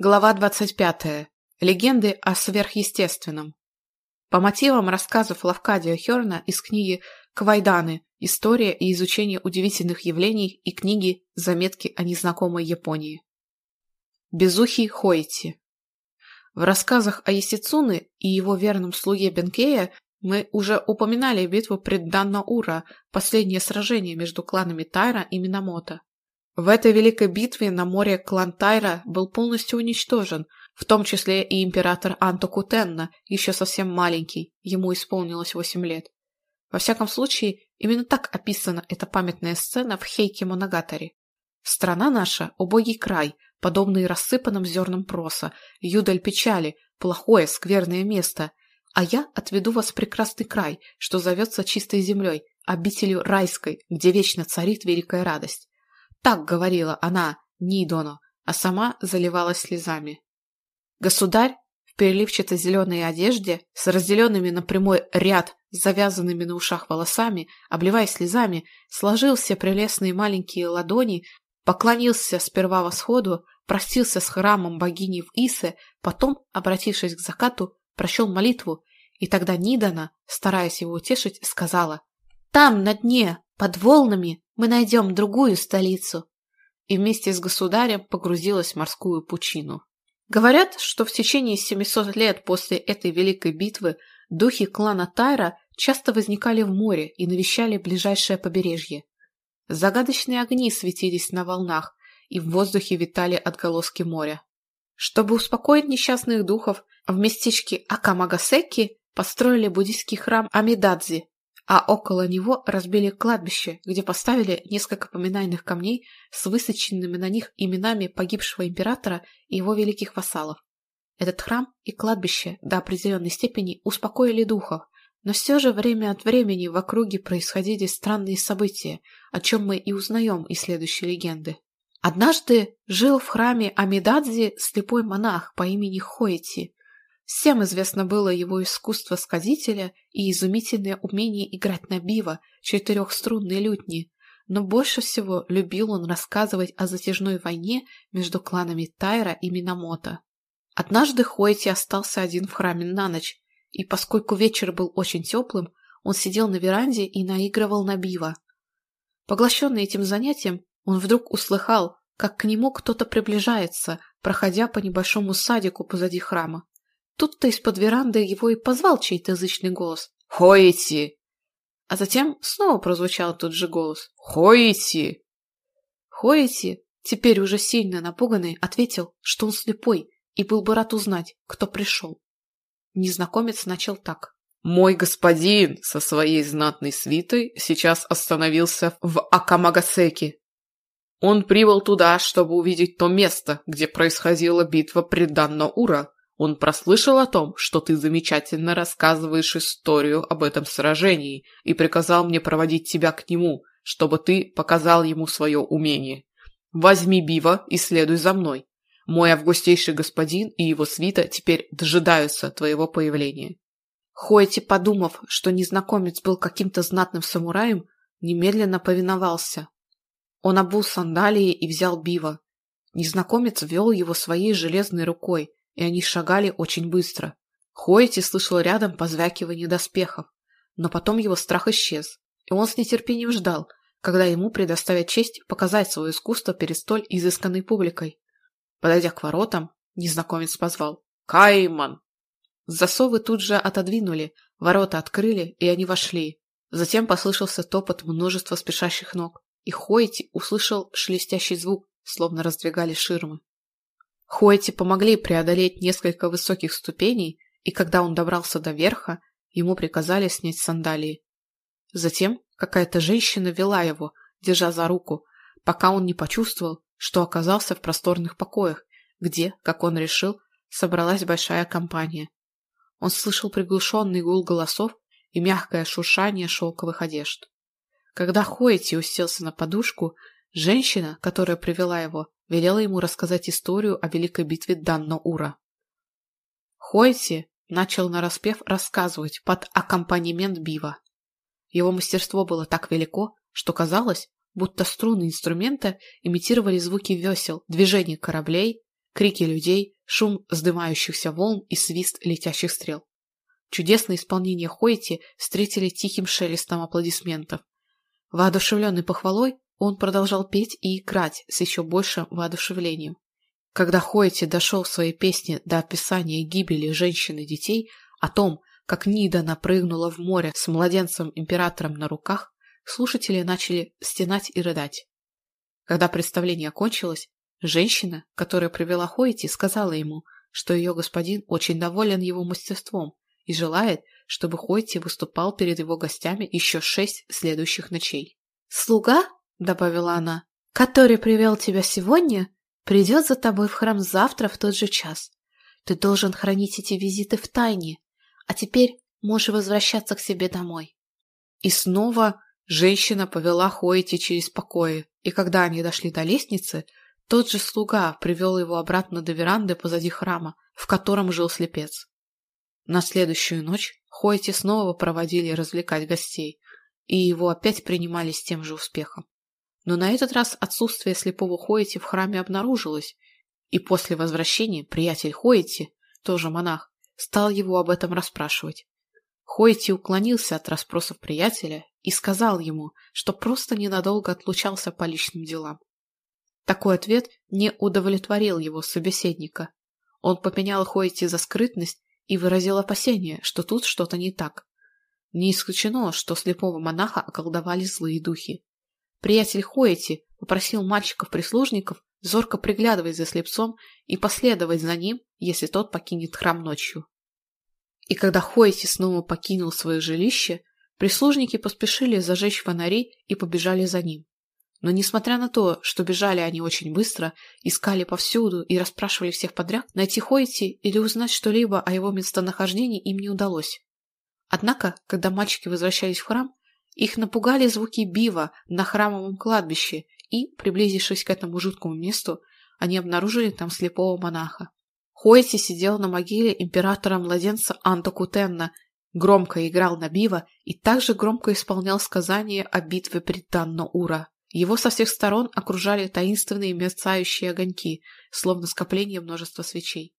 Глава 25. Легенды о сверхъестественном. По мотивам рассказов Лавкадия Херна из книги «Квайданы. История и изучение удивительных явлений» и книги «Заметки о незнакомой Японии». Безухий Хоити. В рассказах о Есицуне и его верном слуге Бенкея мы уже упоминали битву пред Даннаура, последнее сражение между кланами Тайра и Минамото. В этой великой битве на море клан Тайра был полностью уничтожен, в том числе и император Антокутенна, еще совсем маленький, ему исполнилось 8 лет. Во всяком случае, именно так описана эта памятная сцена в Хейке Моногатаре. Страна наша – убогий край, подобный рассыпанным зернам проса, юдаль печали, плохое, скверное место. А я отведу вас в прекрасный край, что зовется чистой землей, обителью райской, где вечно царит великая радость. Так говорила она, не а сама заливалась слезами. Государь, в переливчатой зеленой одежде, с разделенными на прямой ряд, завязанными на ушах волосами, обливаясь слезами, сложил все прелестные маленькие ладони, поклонился сперва восходу, простился с храмом богини в Исе, потом, обратившись к закату, прочел молитву, и тогда Нидана, стараясь его утешить, сказала «Там, на дне, под волнами, мы найдем другую столицу. И вместе с государем погрузилась в морскую пучину. Говорят, что в течение 700 лет после этой великой битвы духи клана Тайра часто возникали в море и навещали ближайшее побережье. Загадочные огни светились на волнах, и в воздухе витали отголоски моря. Чтобы успокоить несчастных духов, в местечке Акамагасеки построили буддийский храм Амидадзи, а около него разбили кладбище, где поставили несколько поминальных камней с высеченными на них именами погибшего императора и его великих вассалов. Этот храм и кладбище до определенной степени успокоили духов, но все же время от времени в округе происходили странные события, о Всем известно было его искусство-сказителя и изумительное умение играть на биво, четырехструнной лютни, но больше всего любил он рассказывать о затяжной войне между кланами Тайра и Минамото. Однажды Хойти остался один в храме на ночь, и поскольку вечер был очень теплым, он сидел на веранде и наигрывал на биво. Поглощенный этим занятием, он вдруг услыхал, как к нему кто-то приближается, проходя по небольшому садику позади храма. Тут-то из-под веранды его и позвал чей-то язычный голос. «Хоити!» А затем снова прозвучал тот же голос. «Хоити!» Хоити, теперь уже сильно напуганный, ответил, что он слепой и был бы рад узнать, кто пришел. Незнакомец начал так. «Мой господин со своей знатной свитой сейчас остановился в Акамагасеке. Он прибыл туда, чтобы увидеть то место, где происходила битва при Данно-Ура, Он прослышал о том, что ты замечательно рассказываешь историю об этом сражении и приказал мне проводить тебя к нему, чтобы ты показал ему свое умение. Возьми биво и следуй за мной. Мой августейший господин и его свита теперь дожидаются твоего появления». Хойти, подумав, что незнакомец был каким-то знатным самураем, немедленно повиновался. Он обул сандалии и взял биво. Незнакомец вел его своей железной рукой, и они шагали очень быстро. Хоити слышал рядом позвякивание доспехов, но потом его страх исчез, и он с нетерпением ждал, когда ему предоставят честь показать свое искусство перед столь изысканной публикой. Подойдя к воротам, незнакомец позвал «Кайман!». Засовы тут же отодвинули, ворота открыли, и они вошли. Затем послышался топот множества спешащих ног, и Хоити услышал шелестящий звук, словно раздвигали ширмы. Хоэти помогли преодолеть несколько высоких ступеней, и когда он добрался до верха, ему приказали снять сандалии. Затем какая-то женщина вела его, держа за руку, пока он не почувствовал, что оказался в просторных покоях, где, как он решил, собралась большая компания. Он слышал приглушенный гул голосов и мягкое шуршание шелковых одежд. Когда Хоэти уселся на подушку, женщина, которая привела его, велела ему рассказать историю о великой битве Данно-Ура. Хойси начал нараспев рассказывать под аккомпанемент бива. Его мастерство было так велико, что казалось, будто струны инструмента имитировали звуки весел, движений кораблей, крики людей, шум вздымающихся волн и свист летящих стрел. Чудесное исполнение Хойти встретили тихим шелестом аплодисментов. Воодушевленный похвалой, Он продолжал петь и играть с еще большим воодушевлением. Когда Хойти дошел в своей песне до описания гибели женщин и детей, о том, как Нида напрыгнула в море с младенцем-императором на руках, слушатели начали стенать и рыдать. Когда представление окончилось, женщина, которая привела Хойти, сказала ему, что ее господин очень доволен его мастерством и желает, чтобы Хойти выступал перед его гостями еще шесть следующих ночей. «Слуга?» добавила она, — «который привел тебя сегодня, придет за тобой в храм завтра в тот же час. Ты должен хранить эти визиты в тайне, а теперь можешь возвращаться к себе домой». И снова женщина повела Хойти через покои, и когда они дошли до лестницы, тот же слуга привел его обратно до веранды позади храма, в котором жил слепец. На следующую ночь Хойти снова проводили развлекать гостей, и его опять принимали с тем же успехом. Но на этот раз отсутствие слепого Хойти в храме обнаружилось, и после возвращения приятель Хойти, тоже монах, стал его об этом расспрашивать. Хойти уклонился от расспросов приятеля и сказал ему, что просто ненадолго отлучался по личным делам. Такой ответ не удовлетворил его собеседника. Он попенял Хойти за скрытность и выразил опасение, что тут что-то не так. Не исключено, что слепого монаха околдовали злые духи. Приятель Хоэти попросил мальчиков-прислужников зорко приглядывать за слепцом и последовать за ним, если тот покинет храм ночью. И когда Хоэти снова покинул свое жилище, прислужники поспешили зажечь фонари и побежали за ним. Но несмотря на то, что бежали они очень быстро, искали повсюду и расспрашивали всех подряд, найти Хоити или узнать что-либо о его местонахождении им не удалось. Однако, когда мальчики возвращались в храм, их напугали звуки бива на храмовом кладбище и, приблизившись к этому жуткому месту, они обнаружили там слепого монаха. Хойси сидел на могиле императора-младенца Анто Кутенна, громко играл на бива и также громко исполнял сказания о битве при Данно-Ура. Его со всех сторон окружали таинственные мерцающие огоньки, словно скопление множества свечей.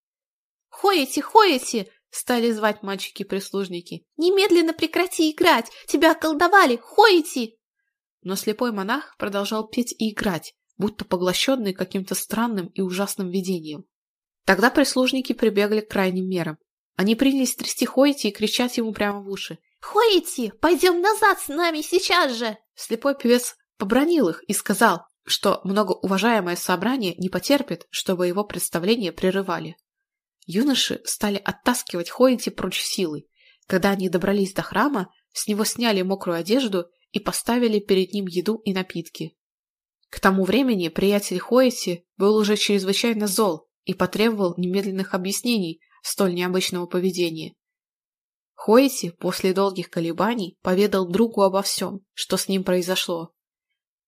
«Хоэти, Хоэти!» Стали звать мальчики-прислужники. «Немедленно прекрати играть! Тебя колдовали! Хоите!» Но слепой монах продолжал петь и играть, будто поглощенный каким-то странным и ужасным видением. Тогда прислужники прибегли к крайним мерам. Они принялись трясти Хоити и кричать ему прямо в уши. «Хоити! Пойдем назад с нами сейчас же!» Слепой певец побронил их и сказал, что многоуважаемое собрание не потерпит, чтобы его представление прерывали. Юноши стали оттаскивать Хоинти прочь силой. Когда они добрались до храма, с него сняли мокрую одежду и поставили перед ним еду и напитки. К тому времени приятель Хоити был уже чрезвычайно зол и потребовал немедленных объяснений столь необычного поведения. Хоити после долгих колебаний поведал другу обо всем, что с ним произошло.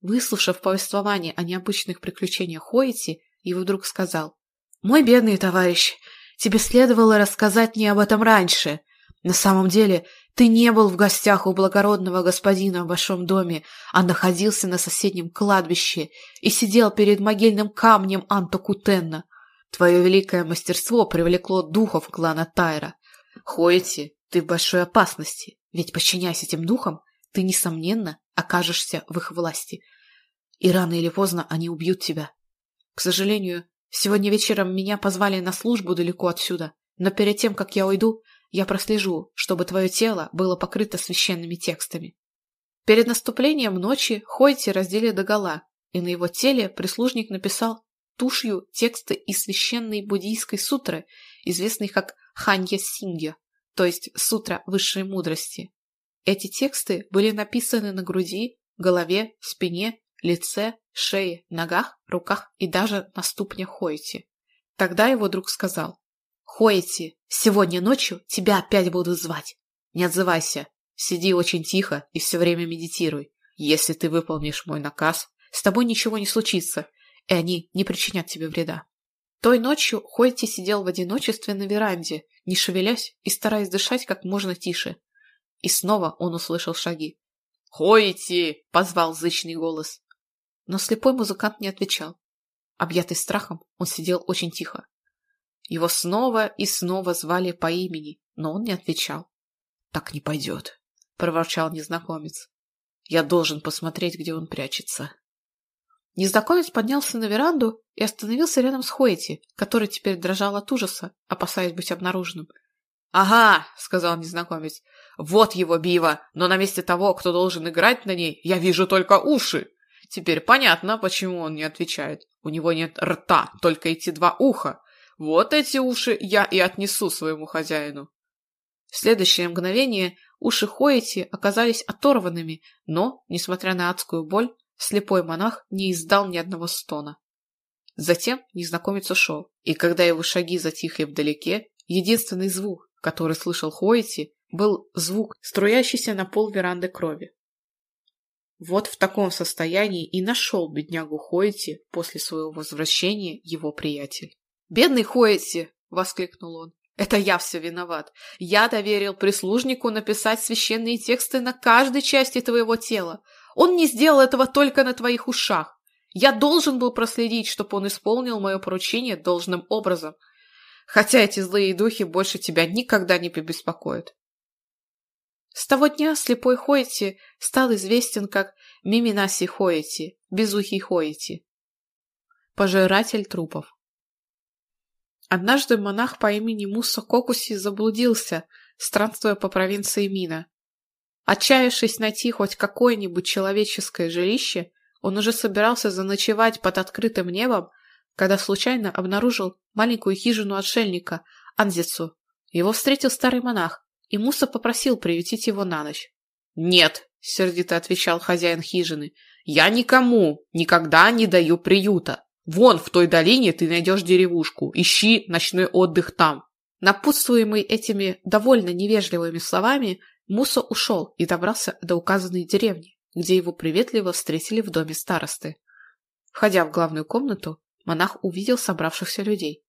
Выслушав повествование о необычных приключениях Хоити, его друг сказал «Мой бедный товарищ, тебе следовало рассказать мне об этом раньше. На самом деле, ты не был в гостях у благородного господина в вашем доме, а находился на соседнем кладбище и сидел перед могильным камнем Анто Кутенна. Твое великое мастерство привлекло духов клана Тайра. Хоити, ты в большой опасности, ведь, подчиняясь этим духам, ты, несомненно, окажешься в их власти и рано или поздно они убьют тебя. К сожалению, Сегодня вечером меня позвали на службу далеко отсюда, но перед тем, как я уйду, я прослежу, чтобы твое тело было покрыто священными текстами. Перед наступлением ночи Хойти раздели догола, и на его теле прислужник написал тушью тексты из священной буддийской сутры, известной как Ханья Сингя, то есть Сутра Высшей Мудрости. Эти тексты были написаны на груди, голове, спине лице, шее, ногах, руках и даже на ступне Хойти. Тогда его друг сказал. «Хойти, сегодня ночью тебя опять будут звать. Не отзывайся, сиди очень тихо и все время медитируй. Если ты выполнишь мой наказ, с тобой ничего не случится, и они не причинят тебе вреда». Той ночью Хойти сидел в одиночестве на веранде, не шевелясь и стараясь дышать как можно тише. И снова он услышал шаги. «Хойти!» — позвал зычный голос. но слепой музыкант не отвечал. Объятый страхом, он сидел очень тихо. Его снова и снова звали по имени, но он не отвечал. «Так не пойдет», — проворчал незнакомец. «Я должен посмотреть, где он прячется». Незнакомец поднялся на веранду и остановился рядом с Хоэти, который теперь дрожал от ужаса, опасаясь быть обнаруженным. «Ага», — сказал незнакомец, — «вот его бива, но на месте того, кто должен играть на ней, я вижу только уши. Теперь понятно, почему он не отвечает. У него нет рта, только эти два уха. Вот эти уши я и отнесу своему хозяину. В следующее мгновение уши Хоити оказались оторванными, но, несмотря на адскую боль, слепой монах не издал ни одного стона. Затем незнакомец ушел, и когда его шаги затихли вдалеке, единственный звук, который слышал Хоити, был звук, струящийся на пол веранды крови. Вот в таком состоянии и нашел беднягу Хоэти после своего возвращения его приятель. «Бедный Хоэти!» — воскликнул он. «Это я все виноват. Я доверил прислужнику написать священные тексты на каждой части твоего тела. Он не сделал этого только на твоих ушах. Я должен был проследить, чтобы он исполнил мое поручение должным образом. Хотя эти злые духи больше тебя никогда не побеспокоят. С того дня слепой Хоити стал известен как Миминаси Хоити, безухий Хоити, пожиратель трупов. Однажды монах по имени Муса Кокуси заблудился, странствуя по провинции Мина. Отчаявшись найти хоть какое-нибудь человеческое жилище, он уже собирался заночевать под открытым небом, когда случайно обнаружил маленькую хижину отшельника, Анзицу. Его встретил старый монах, и И Муса попросил приютить его на ночь. «Нет!» – сердито отвечал хозяин хижины. «Я никому никогда не даю приюта. Вон в той долине ты найдешь деревушку. Ищи ночной отдых там». Напутствуемый этими довольно невежливыми словами, Муса ушел и добрался до указанной деревни, где его приветливо встретили в доме старосты. Входя в главную комнату, монах увидел собравшихся людей.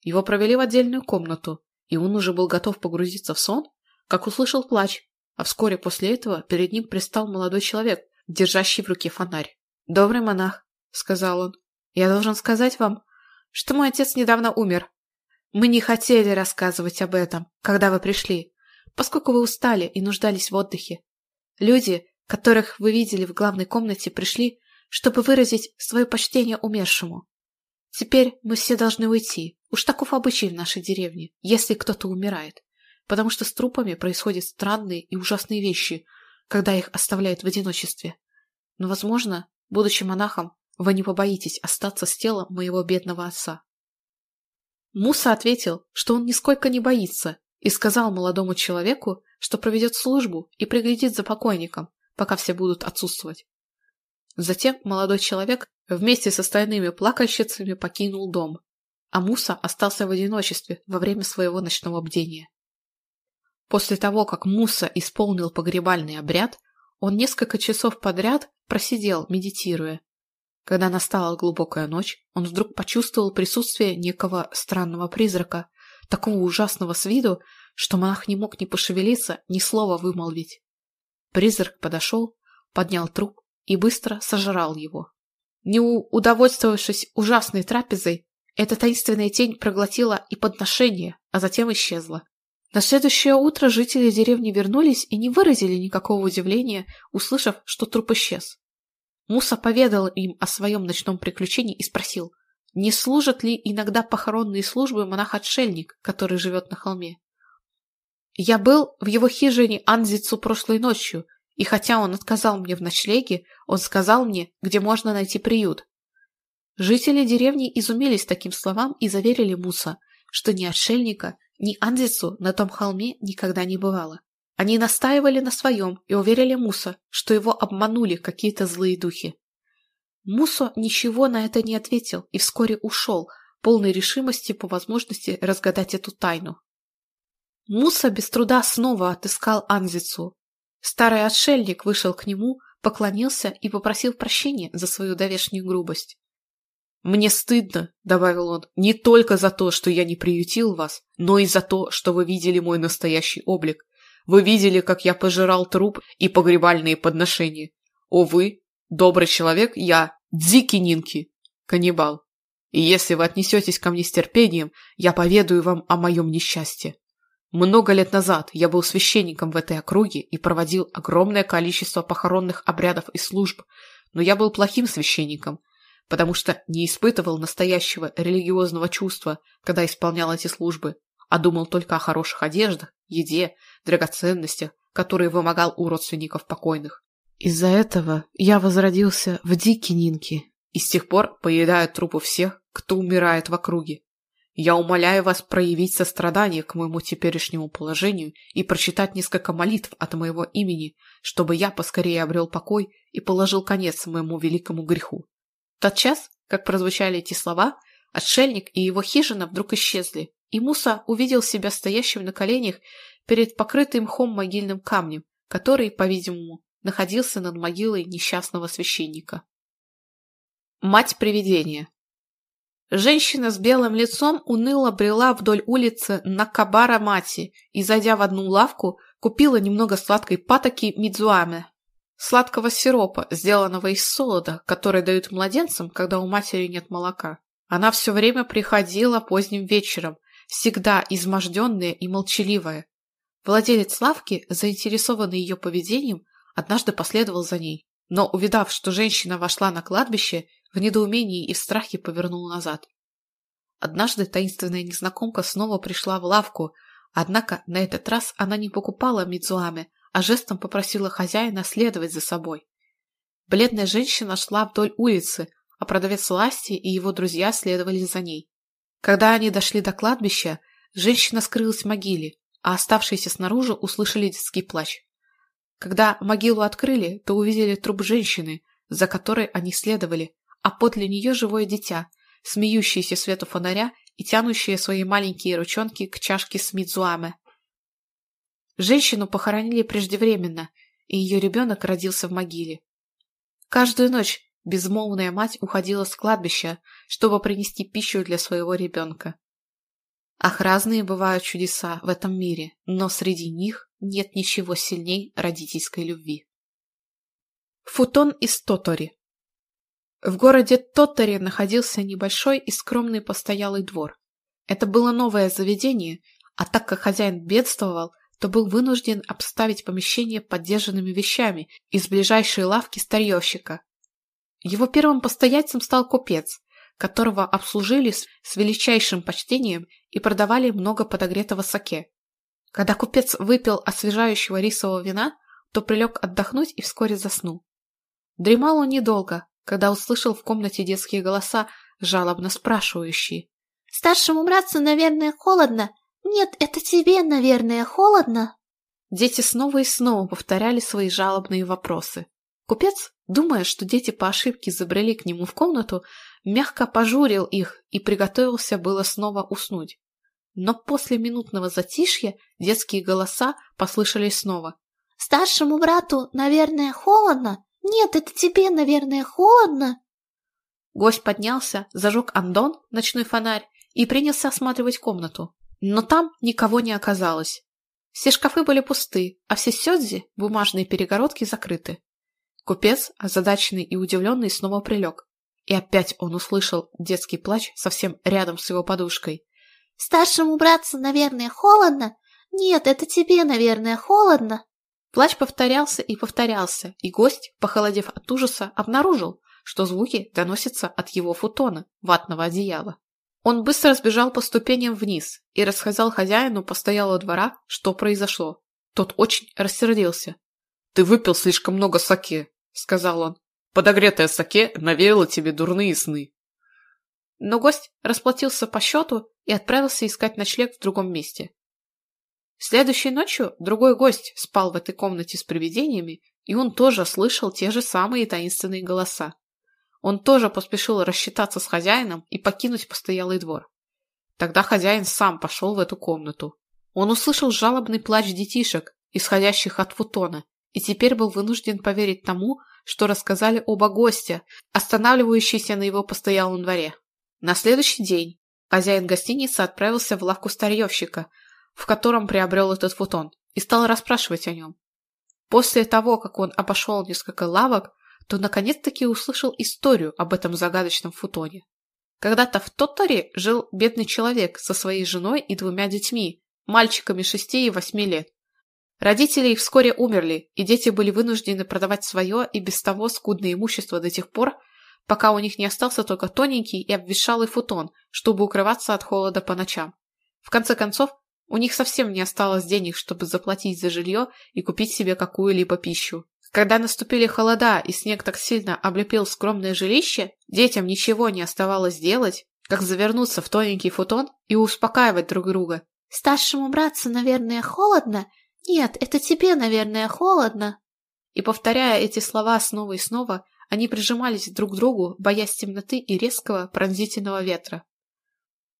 Его провели в отдельную комнату, и он уже был готов погрузиться в сон, как услышал плач, а вскоре после этого перед ним пристал молодой человек, держащий в руке фонарь. «Добрый монах», — сказал он, — «я должен сказать вам, что мой отец недавно умер. Мы не хотели рассказывать об этом, когда вы пришли, поскольку вы устали и нуждались в отдыхе. Люди, которых вы видели в главной комнате, пришли, чтобы выразить свое почтение умершему. Теперь мы все должны уйти. Уж таков обычай в нашей деревне, если кто-то умирает потому что с трупами происходят странные и ужасные вещи, когда их оставляют в одиночестве. Но, возможно, будучи монахом, вы не побоитесь остаться с телом моего бедного отца. Муса ответил, что он нисколько не боится, и сказал молодому человеку, что проведет службу и приглядит за покойником, пока все будут отсутствовать. Затем молодой человек вместе с остальными плакальщицами покинул дом, а Муса остался в одиночестве во время своего ночного бдения. После того, как Муса исполнил погребальный обряд, он несколько часов подряд просидел, медитируя. Когда настала глубокая ночь, он вдруг почувствовал присутствие некого странного призрака, такого ужасного с виду, что монах не мог ни пошевелиться, ни слова вымолвить. Призрак подошел, поднял труп и быстро сожрал его. Не удовольствовавшись ужасной трапезой, эта таинственная тень проглотила и подношение, а затем исчезла. На На следующее утро жители деревни вернулись и не выразили никакого удивления, услышав, что труп исчез. Муса поведал им о своем ночном приключении и спросил, не служат ли иногда похоронные службы монах-отшельник, который живет на холме. Я был в его хижине Анзицу прошлой ночью, и хотя он отказал мне в ночлеге, он сказал мне, где можно найти приют. Жители деревни изумились таким словам и заверили Муса, что ни отшельника, ни Анзицу на том холме никогда не бывало. Они настаивали на своем и уверили Муса, что его обманули какие-то злые духи. Мусо ничего на это не ответил и вскоре ушел, полной решимости по возможности разгадать эту тайну. Муса без труда снова отыскал Анзицу. Старый отшельник вышел к нему, поклонился и попросил прощения за свою давешнюю грубость. «Мне стыдно», — добавил он, — «не только за то, что я не приютил вас, но и за то, что вы видели мой настоящий облик. Вы видели, как я пожирал труп и погребальные подношения. О, вы, Добрый человек я, Дзики Нинки, каннибал. И если вы отнесетесь ко мне с терпением, я поведаю вам о моем несчастье. Много лет назад я был священником в этой округе и проводил огромное количество похоронных обрядов и служб, но я был плохим священником, потому что не испытывал настоящего религиозного чувства, когда исполнял эти службы, а думал только о хороших одеждах, еде, драгоценностях, которые вымогал у родственников покойных. Из-за этого я возродился в дикий Нинке и с тех пор поедаю трупы всех, кто умирает в округе. Я умоляю вас проявить сострадание к моему теперешнему положению и прочитать несколько молитв от моего имени, чтобы я поскорее обрел покой и положил конец моему великому греху. В тот час, как прозвучали эти слова, отшельник и его хижина вдруг исчезли, и Муса увидел себя стоящим на коленях перед покрытым мхом могильным камнем, который, по-видимому, находился над могилой несчастного священника. Мать привидения Женщина с белым лицом уныло брела вдоль улицы на Кабара-Мати и, зайдя в одну лавку, купила немного сладкой патоки мидзуаме, Сладкого сиропа, сделанного из солода, который дают младенцам, когда у матери нет молока. Она все время приходила поздним вечером, всегда изможденная и молчаливая. Владелец лавки, заинтересованный ее поведением, однажды последовал за ней. Но, увидав, что женщина вошла на кладбище, в недоумении и в страхе повернул назад. Однажды таинственная незнакомка снова пришла в лавку, однако на этот раз она не покупала мидзуаме. а жестом попросила хозяина следовать за собой. Бледная женщина шла вдоль улицы, а продавец Ласти и его друзья следовали за ней. Когда они дошли до кладбища, женщина скрылась в могиле, а оставшиеся снаружи услышали детский плач. Когда могилу открыли, то увидели труп женщины, за которой они следовали, а подле нее живое дитя, смеющееся свету фонаря и тянущее свои маленькие ручонки к чашке с мидзуаме. Женщину похоронили преждевременно, и ее ребенок родился в могиле. Каждую ночь безмолвная мать уходила с кладбища, чтобы принести пищу для своего ребенка. Ах, разные бывают чудеса в этом мире, но среди них нет ничего сильней родительской любви. Футон из Тотори В городе Тотори находился небольшой и скромный постоялый двор. Это было новое заведение, а так как хозяин бедствовал, то был вынужден обставить помещение поддержанными вещами из ближайшей лавки старьевщика. Его первым постояльцем стал купец, которого обслужили с величайшим почтением и продавали много подогретого саке. Когда купец выпил освежающего рисового вина, то прилег отдохнуть и вскоре заснул. Дремал он недолго, когда услышал в комнате детские голоса, жалобно спрашивающие. «Старшему братцу, наверное, холодно? «Нет, это тебе, наверное, холодно?» Дети снова и снова повторяли свои жалобные вопросы. Купец, думая, что дети по ошибке забрели к нему в комнату, мягко пожурил их и приготовился было снова уснуть. Но после минутного затишья детские голоса послышались снова. «Старшему брату, наверное, холодно? Нет, это тебе, наверное, холодно?» Гость поднялся, зажег андон, ночной фонарь, и принялся осматривать комнату. Но там никого не оказалось. Все шкафы были пусты, а все сёдзи, бумажные перегородки, закрыты. Купец, озадаченный и удивленный, снова прилег. И опять он услышал детский плач совсем рядом с его подушкой. «Старшему братцу, наверное, холодно? Нет, это тебе, наверное, холодно?» Плач повторялся и повторялся, и гость, похолодев от ужаса, обнаружил, что звуки доносятся от его футона, ватного одеяла. Он быстро сбежал по ступеням вниз и рассказал хозяину постоялого двора, что произошло. Тот очень рассердился. «Ты выпил слишком много саке», — сказал он. «Подогретое саке навеяло тебе дурные сны». Но гость расплатился по счету и отправился искать ночлег в другом месте. Следующей ночью другой гость спал в этой комнате с привидениями, и он тоже слышал те же самые таинственные голоса. Он тоже поспешил рассчитаться с хозяином и покинуть постоялый двор. Тогда хозяин сам пошел в эту комнату. Он услышал жалобный плач детишек, исходящих от футона, и теперь был вынужден поверить тому, что рассказали оба гостя, останавливающиеся на его постоялом дворе. На следующий день хозяин гостиницы отправился в лавку старьевщика, в котором приобрел этот футон, и стал расспрашивать о нем. После того, как он обошел несколько лавок, то наконец-таки услышал историю об этом загадочном футоне. Когда-то в Тотторе жил бедный человек со своей женой и двумя детьми, мальчиками шести и восьми лет. Родители их вскоре умерли, и дети были вынуждены продавать свое и без того скудное имущество до тех пор, пока у них не остался только тоненький и обветшалый футон, чтобы укрываться от холода по ночам. В конце концов, у них совсем не осталось денег, чтобы заплатить за жилье и купить себе какую-либо пищу. Когда наступили холода и снег так сильно облепил скромное жилище, детям ничего не оставалось делать, как завернуться в тоненький футон и успокаивать друг друга. «Старшему братцу, наверное, холодно? Нет, это тебе, наверное, холодно». И повторяя эти слова снова и снова, они прижимались друг к другу, боясь темноты и резкого пронзительного ветра.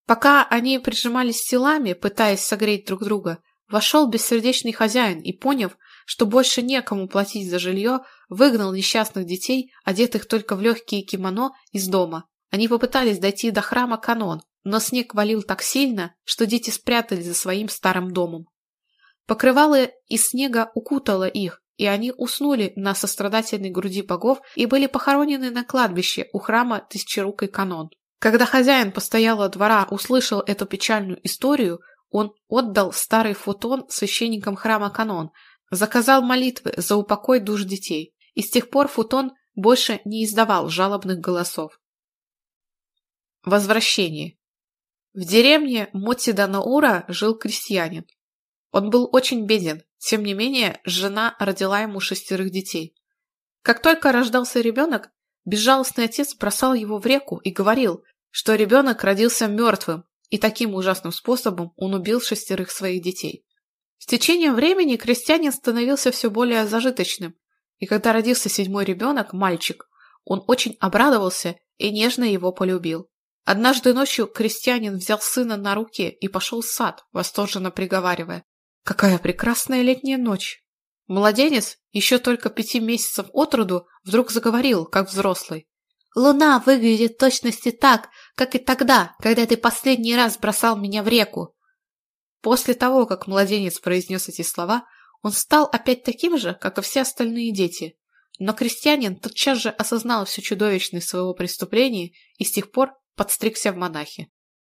Пока они прижимались телами, пытаясь согреть друг друга, вошел бессердечный хозяин и, поняв, что больше некому платить за жилье, выгнал несчастных детей, одетых только в легкие кимоно, из дома. Они попытались дойти до храма Канон, но снег валил так сильно, что дети спрятались за своим старым домом. Покрывало из снега укутало их, и они уснули на сострадательной груди богов и были похоронены на кладбище у храма Тысячерукой Канон. Когда хозяин постоялого двора услышал эту печальную историю, он отдал старый футон священникам храма Канон – заказал молитвы за упокой душ детей, и с тех пор футон больше не издавал жалобных голосов. Возвращение. В деревне Мотиданаура жил крестьянин. Он был очень беден, тем не менее, жена родила ему шестерых детей. Как только рождался ребенок, безжалостный отец бросал его в реку и говорил, что ребенок родился мертвым, и таким ужасным способом он убил шестерых С течением времени крестьянин становился все более зажиточным, и когда родился седьмой ребенок, мальчик, он очень обрадовался и нежно его полюбил. Однажды ночью крестьянин взял сына на руки и пошел в сад, восторженно приговаривая. «Какая прекрасная летняя ночь!» Младенец, еще только пяти месяцев от роду, вдруг заговорил, как взрослый. «Луна выглядит точности так, как и тогда, когда ты последний раз бросал меня в реку. После того, как младенец произнес эти слова, он стал опять таким же, как и все остальные дети. Но крестьянин тотчас же осознал всю чудовищность своего преступления и с тех пор подстригся в монахи.